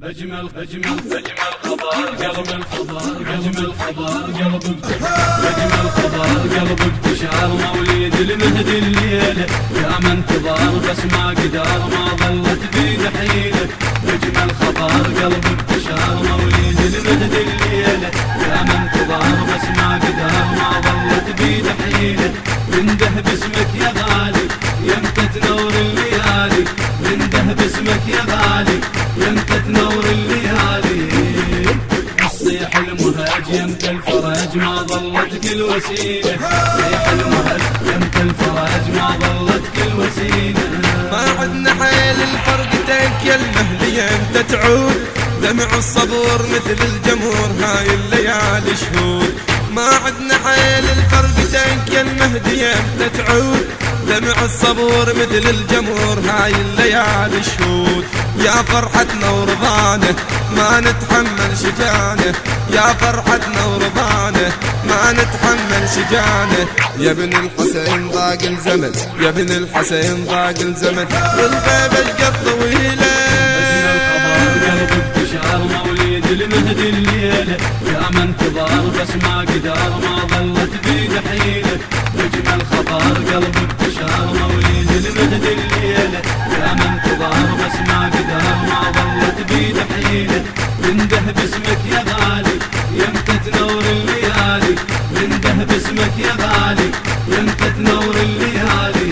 بجمل بجمل بجمل خبر قلب خبر قلب خبر قلب المهدي الليلة يا من تضار بس ما قدر ما ظلت بيد حيلة. بجمل خبر قلب اكتشار ما عدنا حيل الفرقتك يا المهدي أنت تعود. دمع الصبور مثل الجمهور هاي الليالي شهود. ما عدنا حيل الفرقتك يا المهدي أنت تعود. دمع الصبور مثل الجمهور هاي الليالي شهود. يا فرحتنا ورضانه ما نتحمل شجانه يا فرحتنا ورضانه ما نتحمل شجانه. يا ابن الحسين ضاق الزمن. يا ابن الحسين ضاق الزمن. والغيبة قد طويلة. قلبك تشعر موليد المهدي الليلة. يا من تضار بس ما قدر ما ظلت بيد حيلة أجمل خبر قلبك تشعر موليد المهدي الليلة. يا من تضار بس ما قدر ما ظلت بيد حيلة منده باسمك يا غالي يمتى تنور باسمك يا غالي يمتى تنور الليالي.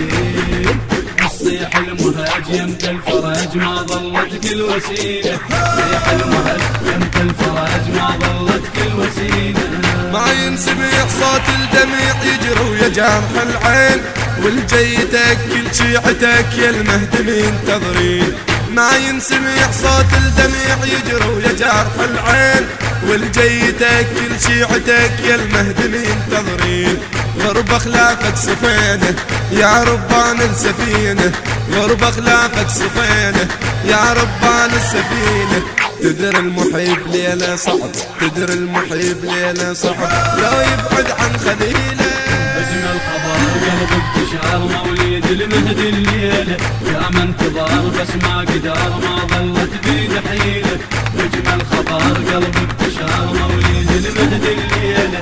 الصيح المهاج يمتى الفرج؟ ما ظلت كل وسيلة. صيح المهاج يمتى الفرج؟ ما ظلت كل وسيلة. ما ينسمع صوت الدمع يجري ويا جرح العين والجيتك كل شيعتك يا المهدي منتظرين ما ينسمع صوت الدمع يجري ويا جرح العين. والجيتك كل شيعتك يا المهدي منتظرين. غرب اخلافك سفينه يا ربان السفينه غرب اخلافك سفينه يا ربان السفينه تدر المحيب ليلة صعب تدر المحيب ليلة صعب لو يبعد عن خليلة قلبك تشعر موليد المهدي الليلة. يا من تضار بس ما قدر ما ظلت بيد حيلة أجمل خبر قلبك تشعر موليد المهدي الليلة.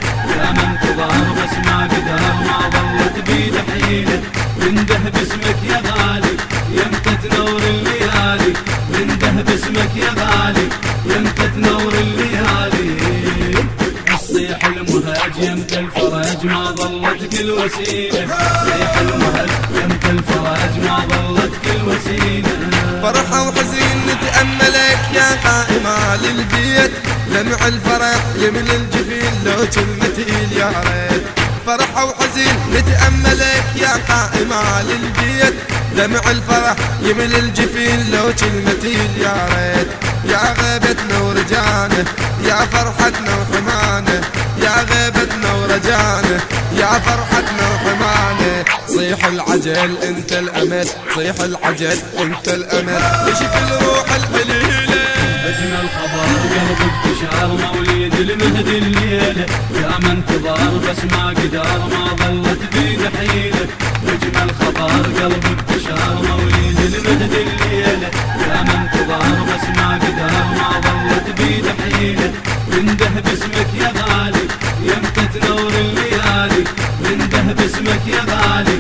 فرحة وحزين نتأملك يا قائمة للبيت. دمع الفرح يمل الجفين لو كلمتي يا ريت. فرحة وحزين نتأملك يا قائمة للبيت. دمع الفرح يمل الجفين لو كلمتي يا ريت. يا غيبتنا ورجانه يا فرحتنا وحمانه يا غيبتنا ورجانه يا فرحتنا العجل انت الامل. صيح العجل انت الامل. يشف الروح القليلة. أجمل خبر قلبك تشعر موليد المهدي الليلة. يا من تضار بس ما قدر ما ظلت بيد حيلة أجمل خبر قلبك تشعر موليد المهدي الليلة. يا من تضار بس ما قدر ما ظلت بيد حيلة منده باسمك يا غالي يمتى تنور الليالي. منده باسمك يا غالي.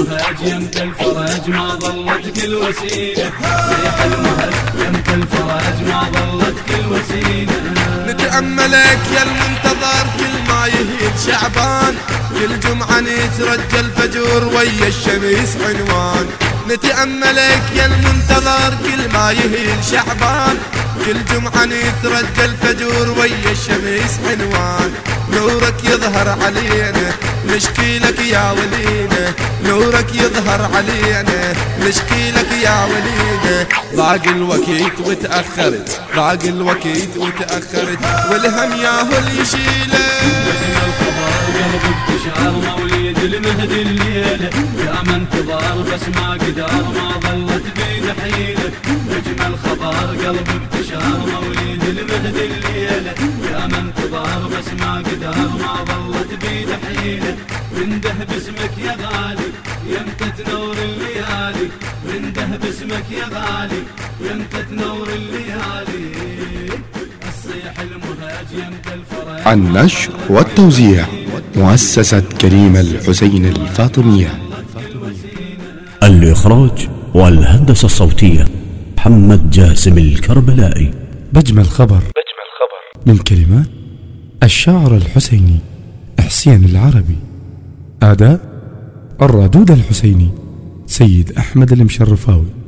الصيح المهاج يمتى الفرج ما ظلت كل وسيلة. صيح المهاج يمتى الفرج ما ظلت كل وسيلة. نتأملك يا المنتظر كل ما يهيد شعبان. كل جمعة نترجى الفجر ويا الشمس عنوان. نتأملك يا المنتظر كل ما يهيد شعبان. كل جمعة نترجى الفجر ويا الشمس عنوان. نورك يظهر علينا نشكي لك يا ولينا. نورك يظهر علينا نشكي لك يا ولينا. ضاق الوقت وتأخرت ضاق الوقت وتأخرت والهم ياهو اللي يشيله. موليد المهدي الليلة. يا من تضار بس ما قدر ما قدر ما ظلت بيد حيلة منده باسمك يا غالي يمتى تنور الليالي ونده باسمك يا غالي ويمتى تنور الليالي الصيح المهاج يمتى الفرح النشر والتوزيع مؤسسة كريم الحسين الفاطمية. الإخراج والهندسة الصوتية محمد جاسم الكربلائي. بجمل خبر. بجمل خبر. من كلمات الشاعر الحسيني حسين العربي. أداء الرادود الحسيني سيد أحمد المشرفاوي.